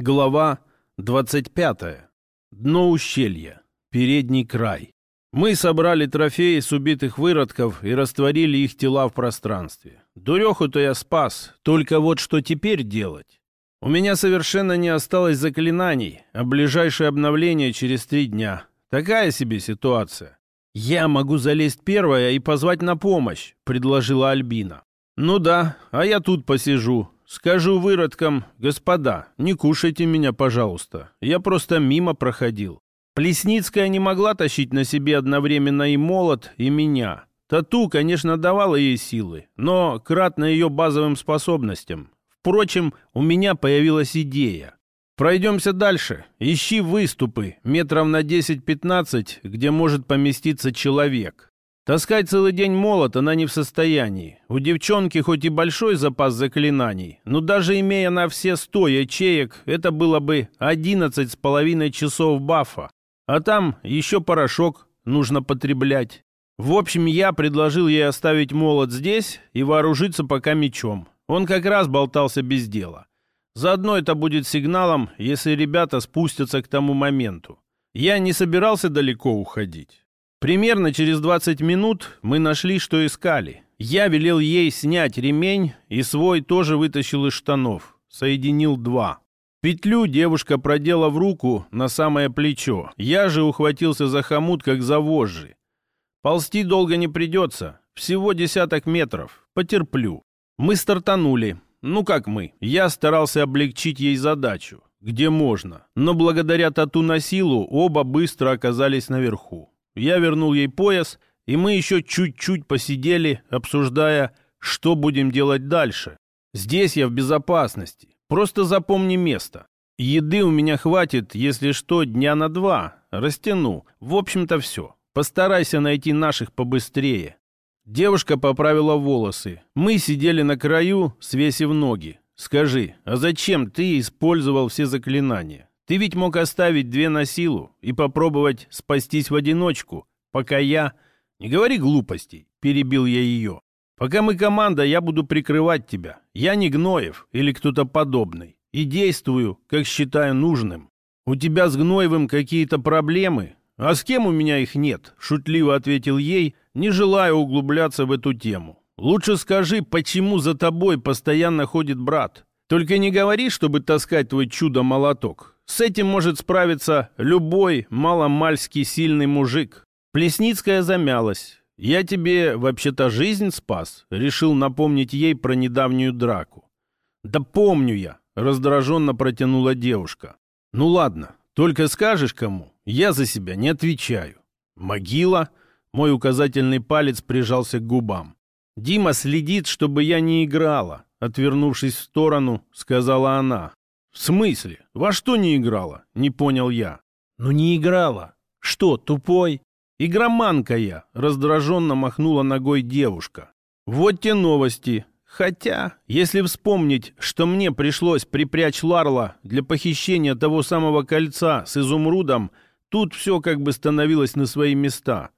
Глава 25. Дно ущелья. Передний край. Мы собрали трофеи с убитых выродков и растворили их тела в пространстве. Дуреху-то я спас, только вот что теперь делать? У меня совершенно не осталось заклинаний, а ближайшее обновление через три дня. Такая себе ситуация. «Я могу залезть первая и позвать на помощь», — предложила Альбина. «Ну да, а я тут посижу, Скажу выродкам, господа, не кушайте меня, пожалуйста. Я просто мимо проходил. Плесницкая не могла тащить на себе одновременно и молот, и меня. Тату, конечно, давала ей силы, но кратно ее базовым способностям. Впрочем, у меня появилась идея. Пройдемся дальше. Ищи выступы, метров на 10-15, где может поместиться человек. Таскать целый день молот она не в состоянии. У девчонки хоть и большой запас заклинаний, но даже имея на все сто ячеек, это было бы одиннадцать с половиной часов бафа. А там еще порошок нужно потреблять. В общем, я предложил ей оставить молот здесь и вооружиться пока мечом. Он как раз болтался без дела. Заодно это будет сигналом, если ребята спустятся к тому моменту. Я не собирался далеко уходить. Примерно через 20 минут мы нашли, что искали. Я велел ей снять ремень и свой тоже вытащил из штанов. Соединил два. Петлю девушка продела в руку на самое плечо. Я же ухватился за хомут, как за вожжи. Ползти долго не придется. Всего десяток метров. Потерплю. Мы стартанули. Ну как мы? Я старался облегчить ей задачу. Где можно. Но благодаря тату на силу оба быстро оказались наверху. Я вернул ей пояс, и мы еще чуть-чуть посидели, обсуждая, что будем делать дальше. Здесь я в безопасности. Просто запомни место. Еды у меня хватит, если что, дня на два. Растяну. В общем-то, все. Постарайся найти наших побыстрее. Девушка поправила волосы. Мы сидели на краю, свесив ноги. Скажи, а зачем ты использовал все заклинания? Ты ведь мог оставить две на силу и попробовать спастись в одиночку, пока я... Не говори глупостей, перебил я ее. Пока мы команда, я буду прикрывать тебя. Я не Гноев или кто-то подобный. И действую, как считаю нужным. У тебя с Гноевым какие-то проблемы? А с кем у меня их нет? Шутливо ответил ей, не желая углубляться в эту тему. Лучше скажи, почему за тобой постоянно ходит брат? Только не говори, чтобы таскать твой чудо-молоток. С этим может справиться любой маломальский сильный мужик. Плесницкая замялась. «Я тебе вообще-то жизнь спас», — решил напомнить ей про недавнюю драку. «Да помню я», — раздраженно протянула девушка. «Ну ладно, только скажешь кому, я за себя не отвечаю». «Могила?» — мой указательный палец прижался к губам. «Дима следит, чтобы я не играла», — отвернувшись в сторону, сказала она. «В смысле? Во что не играла?» — не понял я. «Ну не играла. Что, тупой?» «Игроманка я!» — раздраженно махнула ногой девушка. «Вот те новости. Хотя, если вспомнить, что мне пришлось припрячь Ларла для похищения того самого кольца с изумрудом, тут все как бы становилось на свои места.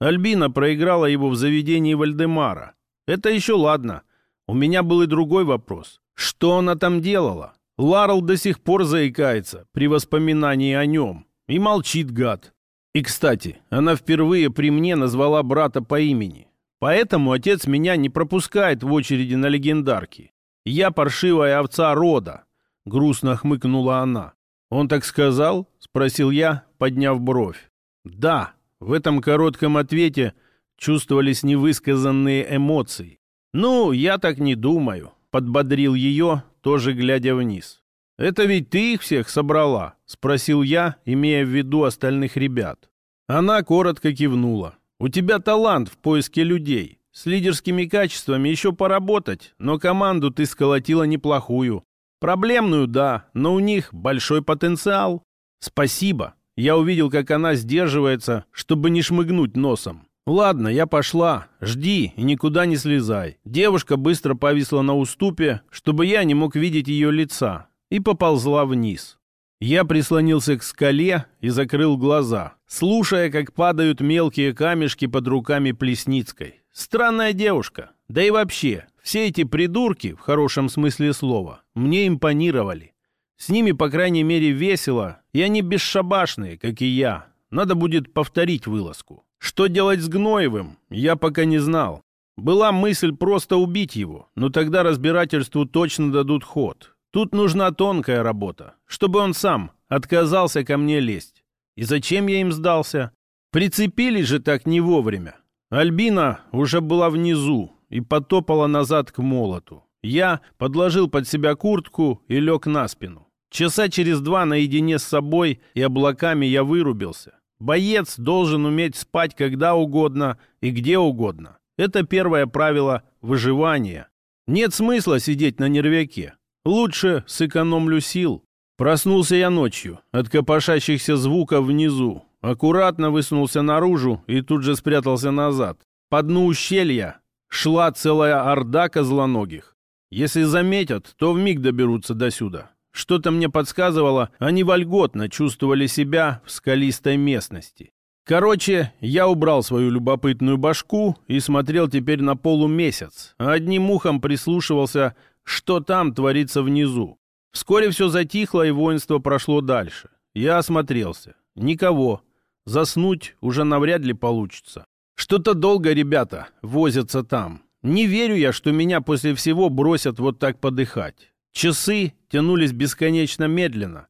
Альбина проиграла его в заведении Вальдемара. Это еще ладно. У меня был и другой вопрос. Что она там делала? Ларл до сих пор заикается при воспоминании о нем. И молчит гад. И, кстати, она впервые при мне назвала брата по имени. Поэтому отец меня не пропускает в очереди на легендарки. Я паршивая овца рода. Грустно хмыкнула она. Он так сказал? Спросил я, подняв бровь. Да, в этом коротком ответе чувствовались невысказанные эмоции. Ну, я так не думаю. Подбодрил ее, тоже глядя вниз. «Это ведь ты их всех собрала?» — спросил я, имея в виду остальных ребят. Она коротко кивнула. «У тебя талант в поиске людей. С лидерскими качествами еще поработать, но команду ты сколотила неплохую. Проблемную, да, но у них большой потенциал. Спасибо. Я увидел, как она сдерживается, чтобы не шмыгнуть носом. «Ладно, я пошла. Жди и никуда не слезай». Девушка быстро повисла на уступе, чтобы я не мог видеть ее лица, и поползла вниз. Я прислонился к скале и закрыл глаза, слушая, как падают мелкие камешки под руками Плесницкой. Странная девушка. Да и вообще, все эти придурки, в хорошем смысле слова, мне импонировали. С ними, по крайней мере, весело, и они бесшабашные, как и я. Надо будет повторить вылазку. Что делать с Гноевым, я пока не знал. Была мысль просто убить его, но тогда разбирательству точно дадут ход. Тут нужна тонкая работа, чтобы он сам отказался ко мне лезть. И зачем я им сдался? Прицепились же так не вовремя. Альбина уже была внизу и потопала назад к молоту. Я подложил под себя куртку и лег на спину. Часа через два наедине с собой и облаками я вырубился. Боец должен уметь спать когда угодно и где угодно. Это первое правило выживания. Нет смысла сидеть на нервяке. Лучше сэкономлю сил. Проснулся я ночью от копошащихся звуков внизу. Аккуратно высунулся наружу и тут же спрятался назад. По дну ущелья шла целая орда козлоногих. Если заметят, то вмиг доберутся до сюда. Что-то мне подсказывало, они вольготно чувствовали себя в скалистой местности. Короче, я убрал свою любопытную башку и смотрел теперь на полумесяц, а одним ухом прислушивался, что там творится внизу. Вскоре все затихло, и воинство прошло дальше. Я осмотрелся. Никого. Заснуть уже навряд ли получится. Что-то долго ребята возятся там. Не верю я, что меня после всего бросят вот так подыхать. Часы тянулись бесконечно медленно.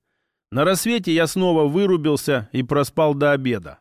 На рассвете я снова вырубился и проспал до обеда.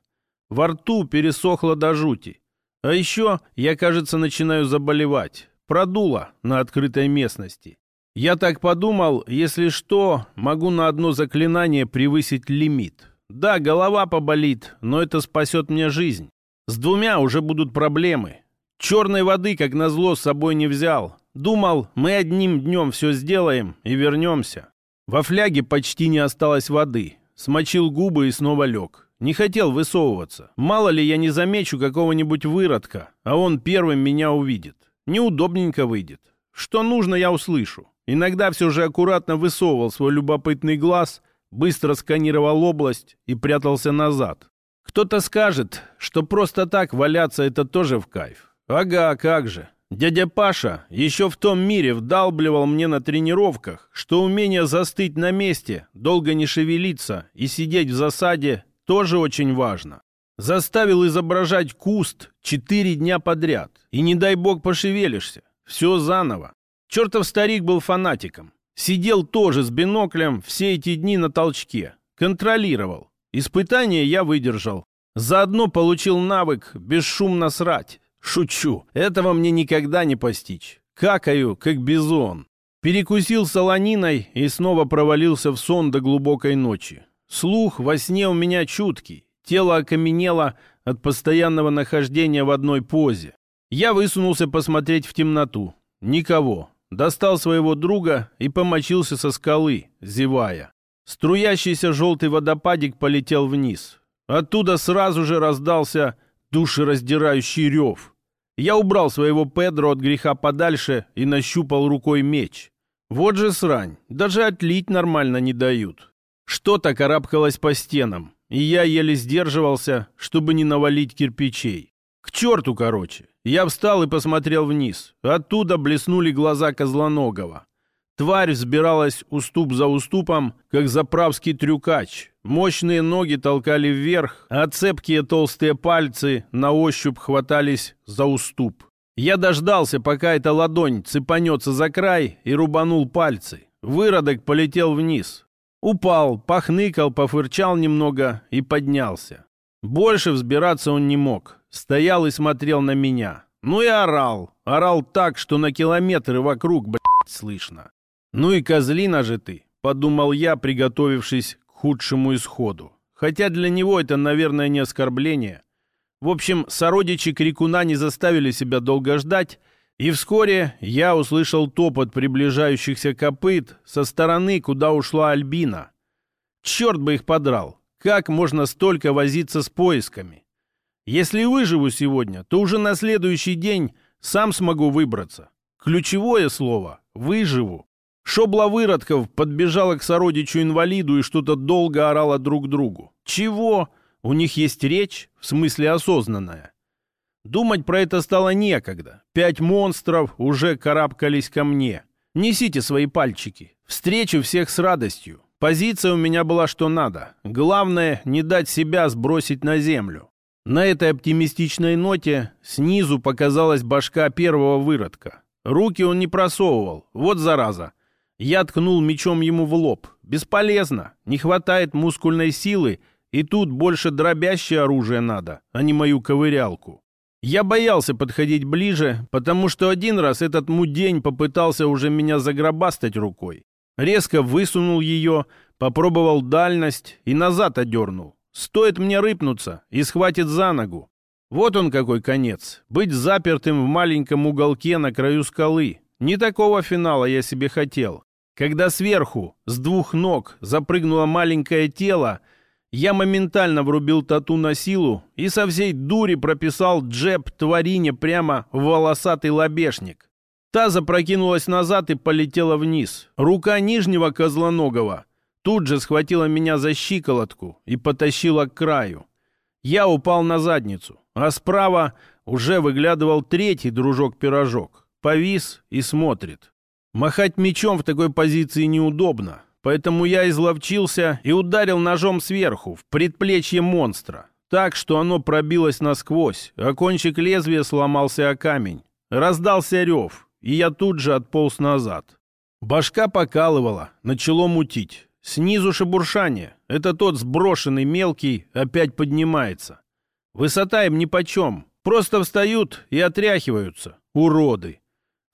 Во рту пересохло до жути. А еще я, кажется, начинаю заболевать. Продуло на открытой местности. Я так подумал, если что, могу на одно заклинание превысить лимит. Да, голова поболит, но это спасет мне жизнь. С двумя уже будут проблемы. Черной воды, как назло, с собой не взял. Думал, мы одним днем все сделаем и вернемся. Во фляге почти не осталось воды. Смочил губы и снова лег. Не хотел высовываться. Мало ли я не замечу какого-нибудь выродка, а он первым меня увидит. Неудобненько выйдет. Что нужно, я услышу. Иногда все же аккуратно высовывал свой любопытный глаз, быстро сканировал область и прятался назад. Кто-то скажет, что просто так валяться это тоже в кайф. Ага, как же. Дядя Паша еще в том мире вдалбливал мне на тренировках, что умение застыть на месте, долго не шевелиться и сидеть в засаде тоже очень важно. Заставил изображать куст четыре дня подряд. И не дай бог пошевелишься. Все заново. Чертов старик был фанатиком. Сидел тоже с биноклем все эти дни на толчке. Контролировал. Испытание я выдержал. Заодно получил навык бесшумно срать. Шучу, этого мне никогда не постичь. Какаю, как бизон. Перекусил солониной и снова провалился в сон до глубокой ночи. Слух во сне у меня чуткий. Тело окаменело от постоянного нахождения в одной позе. Я высунулся посмотреть в темноту. Никого. Достал своего друга и помочился со скалы, зевая. Струящийся желтый водопадик полетел вниз. Оттуда сразу же раздался душераздирающий рев. Я убрал своего Педро от греха подальше и нащупал рукой меч. Вот же срань, даже отлить нормально не дают. Что-то карабкалось по стенам, и я еле сдерживался, чтобы не навалить кирпичей. К черту, короче. Я встал и посмотрел вниз. Оттуда блеснули глаза Козлоногова. Тварь взбиралась уступ за уступом, как заправский трюкач. Мощные ноги толкали вверх, а цепкие толстые пальцы на ощупь хватались за уступ. Я дождался, пока эта ладонь цепанется за край, и рубанул пальцы. Выродок полетел вниз. Упал, похныкал, пофырчал немного и поднялся. Больше взбираться он не мог. Стоял и смотрел на меня. Ну и орал. Орал так, что на километры вокруг, блядь, слышно. «Ну и козлина же ты», — подумал я, приготовившись к худшему исходу. Хотя для него это, наверное, не оскорбление. В общем, сородичи крикуна не заставили себя долго ждать, и вскоре я услышал топот приближающихся копыт со стороны, куда ушла Альбина. Черт бы их подрал! Как можно столько возиться с поисками? Если выживу сегодня, то уже на следующий день сам смогу выбраться. Ключевое слово — выживу. Шобла выродков подбежала к сородичу-инвалиду и что-то долго орала друг другу. Чего? У них есть речь, в смысле осознанная. Думать про это стало некогда. Пять монстров уже карабкались ко мне. Несите свои пальчики. Встречу всех с радостью. Позиция у меня была что надо. Главное, не дать себя сбросить на землю. На этой оптимистичной ноте снизу показалась башка первого выродка. Руки он не просовывал. Вот зараза. Я ткнул мечом ему в лоб. Бесполезно. Не хватает мускульной силы, и тут больше дробящее оружие надо, а не мою ковырялку. Я боялся подходить ближе, потому что один раз этот мудень попытался уже меня загробастать рукой. Резко высунул ее, попробовал дальность и назад одернул. Стоит мне рыпнуться и схватит за ногу. Вот он какой конец. Быть запертым в маленьком уголке на краю скалы. Не такого финала я себе хотел. Когда сверху, с двух ног, запрыгнуло маленькое тело, я моментально врубил тату на силу и со всей дури прописал джеб тварине прямо в волосатый лобешник. Та запрокинулась назад и полетела вниз. Рука нижнего козлоногого тут же схватила меня за щиколотку и потащила к краю. Я упал на задницу, а справа уже выглядывал третий дружок-пирожок. Повис и смотрит. Махать мечом в такой позиции неудобно, поэтому я изловчился и ударил ножом сверху, в предплечье монстра, так, что оно пробилось насквозь, а кончик лезвия сломался о камень. Раздался рев, и я тут же отполз назад. Башка покалывала, начало мутить. Снизу шебуршание. Это тот сброшенный мелкий опять поднимается. Высота им нипочем. Просто встают и отряхиваются. Уроды.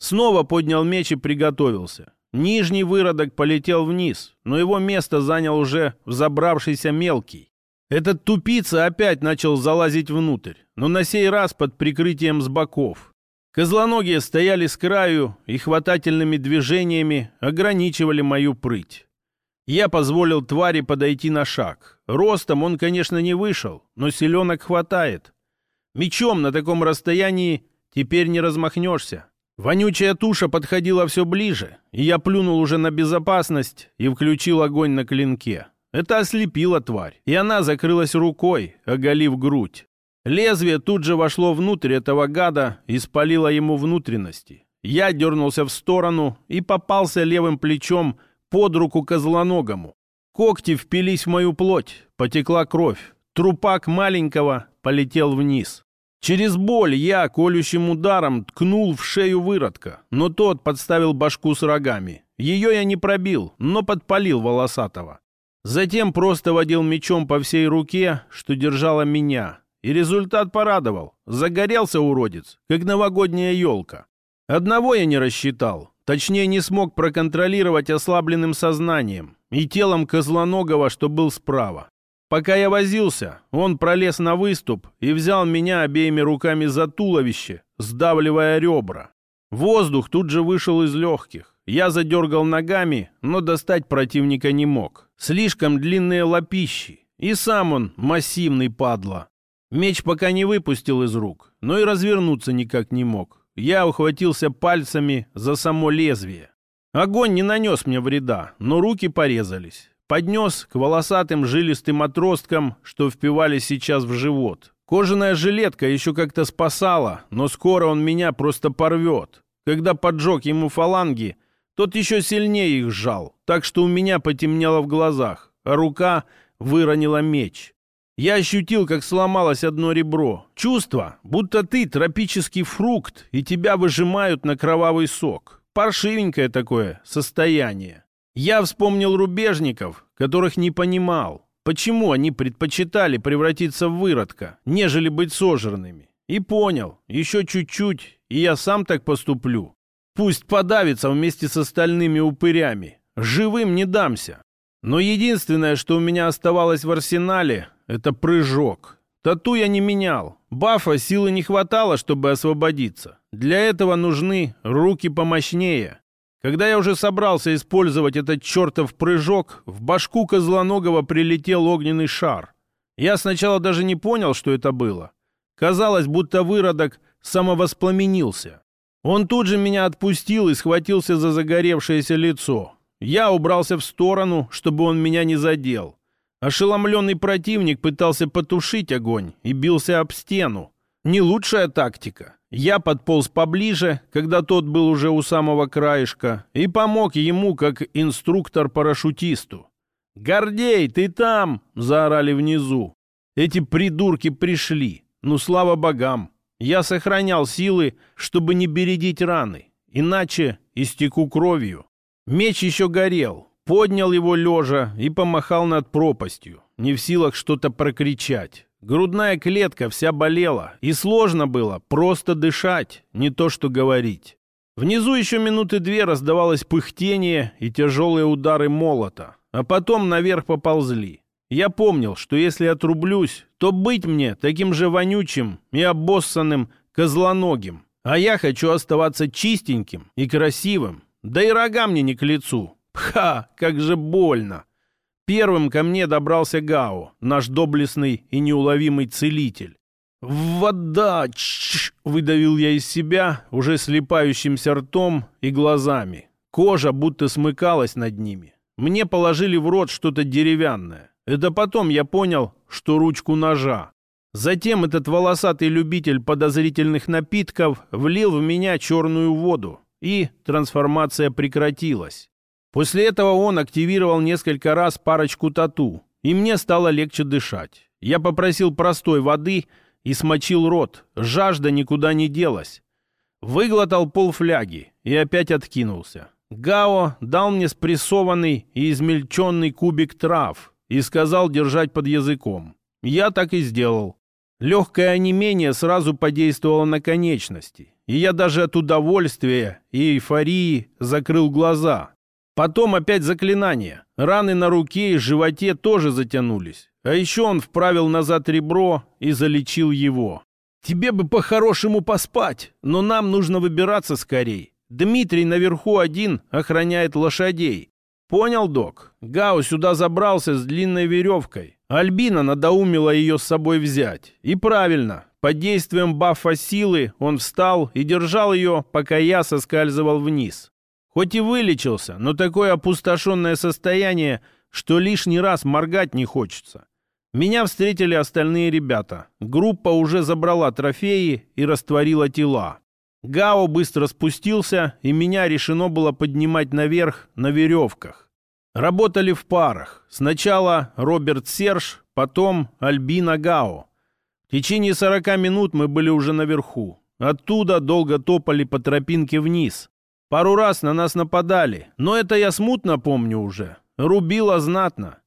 Снова поднял меч и приготовился. Нижний выродок полетел вниз, но его место занял уже взобравшийся мелкий. Этот тупица опять начал залазить внутрь, но на сей раз под прикрытием с боков. Козлоногие стояли с краю и хватательными движениями ограничивали мою прыть. Я позволил твари подойти на шаг. Ростом он, конечно, не вышел, но селенок хватает. Мечом на таком расстоянии теперь не размахнешься. Вонючая туша подходила все ближе, и я плюнул уже на безопасность и включил огонь на клинке. Это ослепило тварь, и она закрылась рукой, оголив грудь. Лезвие тут же вошло внутрь этого гада и спалило ему внутренности. Я дернулся в сторону и попался левым плечом под руку козлоногому. Когти впились в мою плоть, потекла кровь. Трупак маленького полетел вниз. Через боль я колющим ударом ткнул в шею выродка, но тот подставил башку с рогами. Ее я не пробил, но подпалил волосатого. Затем просто водил мечом по всей руке, что держала меня, и результат порадовал. Загорелся уродец, как новогодняя елка. Одного я не рассчитал. Точнее, не смог проконтролировать ослабленным сознанием и телом козлоногого, что был справа. Пока я возился, он пролез на выступ и взял меня обеими руками за туловище, сдавливая ребра. Воздух тут же вышел из легких. Я задергал ногами, но достать противника не мог. Слишком длинные лапищи. И сам он массивный падла. Меч пока не выпустил из рук, но и развернуться никак не мог. Я ухватился пальцами за само лезвие. Огонь не нанес мне вреда, но руки порезались. Поднес к волосатым жилистым отросткам, что впивались сейчас в живот. Кожаная жилетка еще как-то спасала, но скоро он меня просто порвет. Когда поджег ему фаланги, тот еще сильнее их сжал, так что у меня потемнело в глазах, а рука выронила меч. Я ощутил, как сломалось одно ребро. Чувство, будто ты тропический фрукт, и тебя выжимают на кровавый сок. Паршивенькое такое состояние. Я вспомнил рубежников, которых не понимал. Почему они предпочитали превратиться в выродка, нежели быть сожранными? И понял, еще чуть-чуть, и я сам так поступлю. Пусть подавится вместе с остальными упырями. Живым не дамся. Но единственное, что у меня оставалось в арсенале, это прыжок. Тату я не менял. Бафа силы не хватало, чтобы освободиться. Для этого нужны руки помощнее. Когда я уже собрался использовать этот чертов прыжок, в башку Козлоногого прилетел огненный шар. Я сначала даже не понял, что это было. Казалось, будто выродок самовоспламенился. Он тут же меня отпустил и схватился за загоревшееся лицо. Я убрался в сторону, чтобы он меня не задел. Ошеломленный противник пытался потушить огонь и бился об стену. Не лучшая тактика. Я подполз поближе, когда тот был уже у самого краешка, и помог ему как инструктор-парашютисту. «Гордей, ты там!» — заорали внизу. Эти придурки пришли. Ну, слава богам. Я сохранял силы, чтобы не бередить раны. Иначе истеку кровью. Меч еще горел. Поднял его лежа и помахал над пропастью. Не в силах что-то прокричать. Грудная клетка вся болела. И сложно было просто дышать, не то что говорить. Внизу еще минуты две раздавалось пыхтение и тяжелые удары молота. А потом наверх поползли. Я помнил, что если отрублюсь, то быть мне таким же вонючим и обоссанным козлоногим. А я хочу оставаться чистеньким и красивым. Да и рога мне не к лицу. Ха, как же больно. Первым ко мне добрался Гао, наш доблестный и неуловимый целитель. «Вода!» — выдавил я из себя, уже слепающимся ртом и глазами. Кожа будто смыкалась над ними. Мне положили в рот что-то деревянное. Это потом я понял, что ручку ножа. Затем этот волосатый любитель подозрительных напитков влил в меня черную воду, и трансформация прекратилась. После этого он активировал несколько раз парочку тату, и мне стало легче дышать. Я попросил простой воды и смочил рот, жажда никуда не делась. Выглотал полфляги и опять откинулся. Гао дал мне спрессованный и измельченный кубик трав, и сказал держать под языком. Я так и сделал. Легкое онемение сразу подействовало на конечности, и я даже от удовольствия и эйфории закрыл глаза. Потом опять заклинание. Раны на руке и животе тоже затянулись. А еще он вправил назад ребро и залечил его. «Тебе бы по-хорошему поспать, но нам нужно выбираться скорей. Дмитрий наверху один охраняет лошадей. «Понял, док. Гау сюда забрался с длинной веревкой. Альбина надоумила ее с собой взять. И правильно. Под действием бафа силы он встал и держал ее, пока я соскальзывал вниз. Хоть и вылечился, но такое опустошенное состояние, что лишний раз моргать не хочется. Меня встретили остальные ребята. Группа уже забрала трофеи и растворила тела. Гао быстро спустился, и меня решено было поднимать наверх на веревках. Работали в парах. Сначала Роберт Серж, потом Альбина Гао. В течение сорока минут мы были уже наверху. Оттуда долго топали по тропинке вниз. Пару раз на нас нападали, но это я смутно помню уже. Рубило знатно.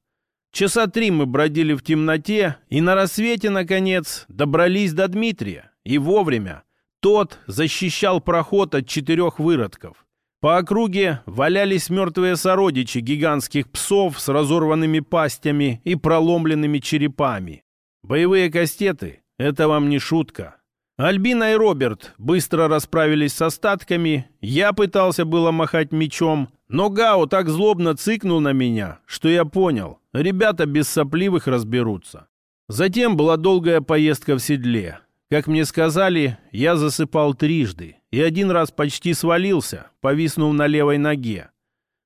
Часа три мы бродили в темноте, и на рассвете, наконец, добрались до Дмитрия. И вовремя. Тот защищал проход от четырех выродков. По округе валялись мертвые сородичи гигантских псов с разорванными пастями и проломленными черепами. Боевые кастеты — это вам не шутка. Альбина и Роберт быстро расправились с остатками. Я пытался было махать мечом, но Гао так злобно цыкнул на меня, что я понял, ребята без сопливых разберутся. Затем была долгая поездка в седле. Как мне сказали, я засыпал трижды и один раз почти свалился, повиснув на левой ноге.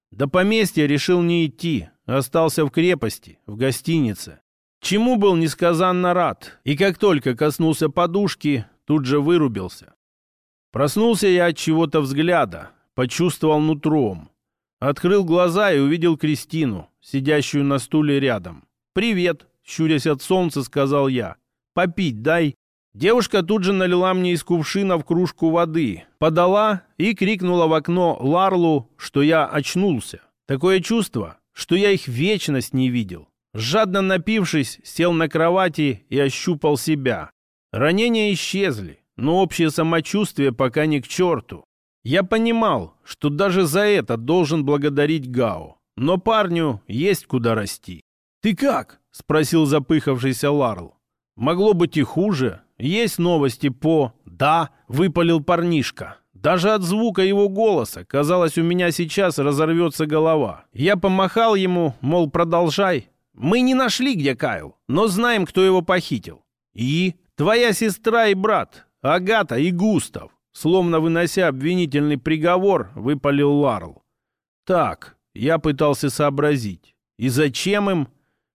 До поместья решил не идти, остался в крепости, в гостинице. Чему был несказанно рад, и как только коснулся подушки, тут же вырубился. Проснулся я от чего-то взгляда, почувствовал нутром. Открыл глаза и увидел Кристину, сидящую на стуле рядом. «Привет!» — щурясь от солнца, сказал я. «Попить дай!» Девушка тут же налила мне из кувшина в кружку воды, подала и крикнула в окно Ларлу, что я очнулся. Такое чувство, что я их вечность не видел. Жадно напившись, сел на кровати и ощупал себя. Ранения исчезли, но общее самочувствие пока не к черту. Я понимал, что даже за это должен благодарить Гао. Но парню есть куда расти. «Ты как?» — спросил запыхавшийся Ларл. «Могло быть и хуже», есть новости по «да», выпалил парнишка. Даже от звука его голоса, казалось, у меня сейчас разорвется голова. Я помахал ему, мол, продолжай. Мы не нашли, где Кайл, но знаем, кто его похитил. И твоя сестра и брат, Агата и Густав. Словно вынося обвинительный приговор, выпалил Ларл. Так, я пытался сообразить. И зачем им?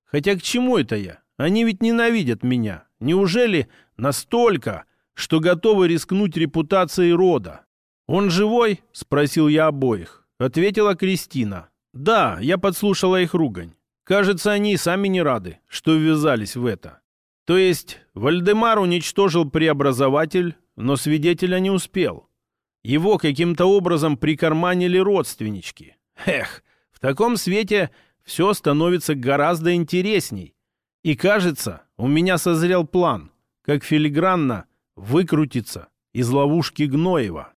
Хотя к чему это я? Они ведь ненавидят меня. Неужели Настолько, что готовы рискнуть репутацией рода. «Он живой?» — спросил я обоих. Ответила Кристина. «Да, я подслушала их ругань. Кажется, они и сами не рады, что ввязались в это. То есть Вальдемар уничтожил преобразователь, но свидетеля не успел. Его каким-то образом прикарманили родственнички. Эх, в таком свете все становится гораздо интересней. И кажется, у меня созрел план, как филигранно выкрутиться из ловушки Гноева.